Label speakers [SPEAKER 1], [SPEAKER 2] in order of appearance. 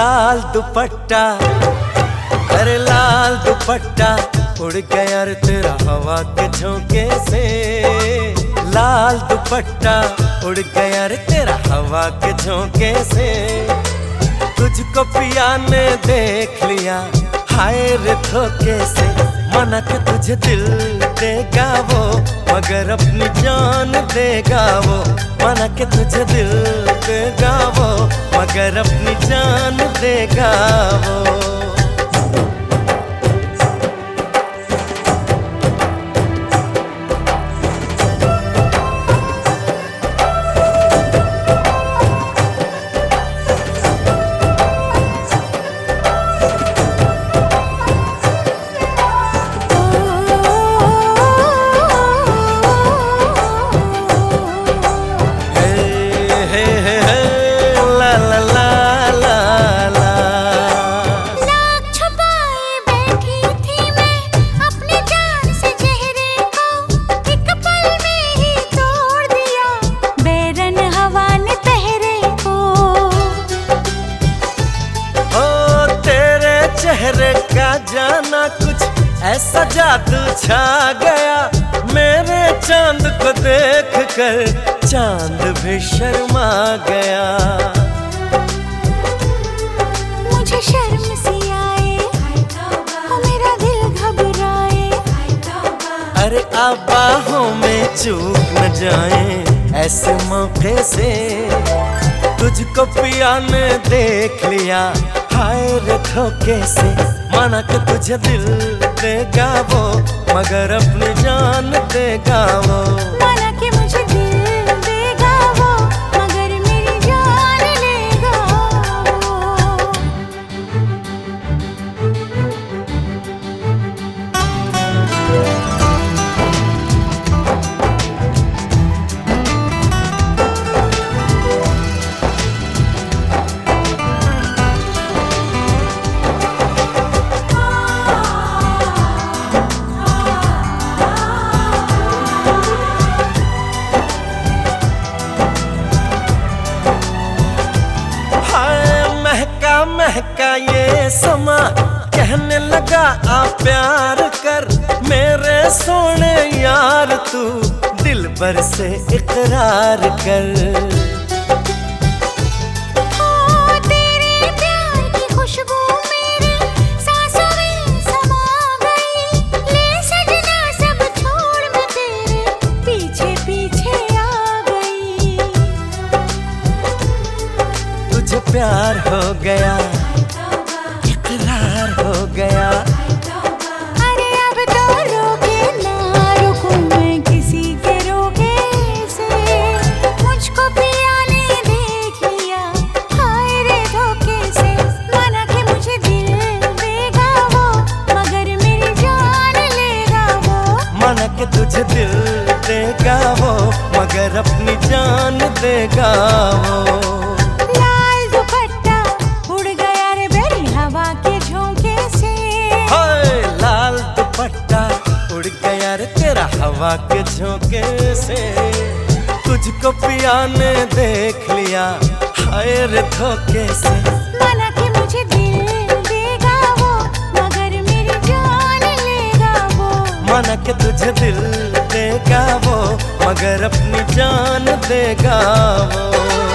[SPEAKER 1] लाल दुपट्टा अरे लाल दुपट्टा, उड़ गया तेरा हवा के झोंके से। लाल दुपट्टा, उड़ गया रे तेरा हवा के झोंके से। तुझको पिया ने देख लिया, हाय रे धोखे से। मना के तुझे दिल देगा वो, मगर अपनी जान देगा वो। मना के तुझे दिल देगा मगर अपनी जान देगा वो। चेहरे का जाना कुछ ऐसा जादू छा गया। मेरे चाँद को देख कर चाँद भी शर्मा गया।
[SPEAKER 2] मुझे शर्म सी आए मेरा दिल घबराए।
[SPEAKER 1] अरे आप बाहों में चूक न जाए ऐसे मौके से। तुझको पिया ने देख लिया हाय रे धोखे से माना कि तुझे दिल देगा वो, मगर अपनी जान देगा वो।
[SPEAKER 2] माना कि मुझे
[SPEAKER 1] समा कहने लगा आ प्यार कर मेरे सोने यार तू दिल भर से इकरार कर। प्यार हो गया।
[SPEAKER 2] जान
[SPEAKER 1] देगा वो दुपट्टा उड़ गया रे तेरा हवा के झोंके से। तुझको पिया ने देख लिया हाय रे धोखे से।
[SPEAKER 2] माना कि मुझे दिल देगा वो मगर मेरी जान लेगा वो।
[SPEAKER 1] माना कि तुझे दिल मगर अपनी जान देगा वो।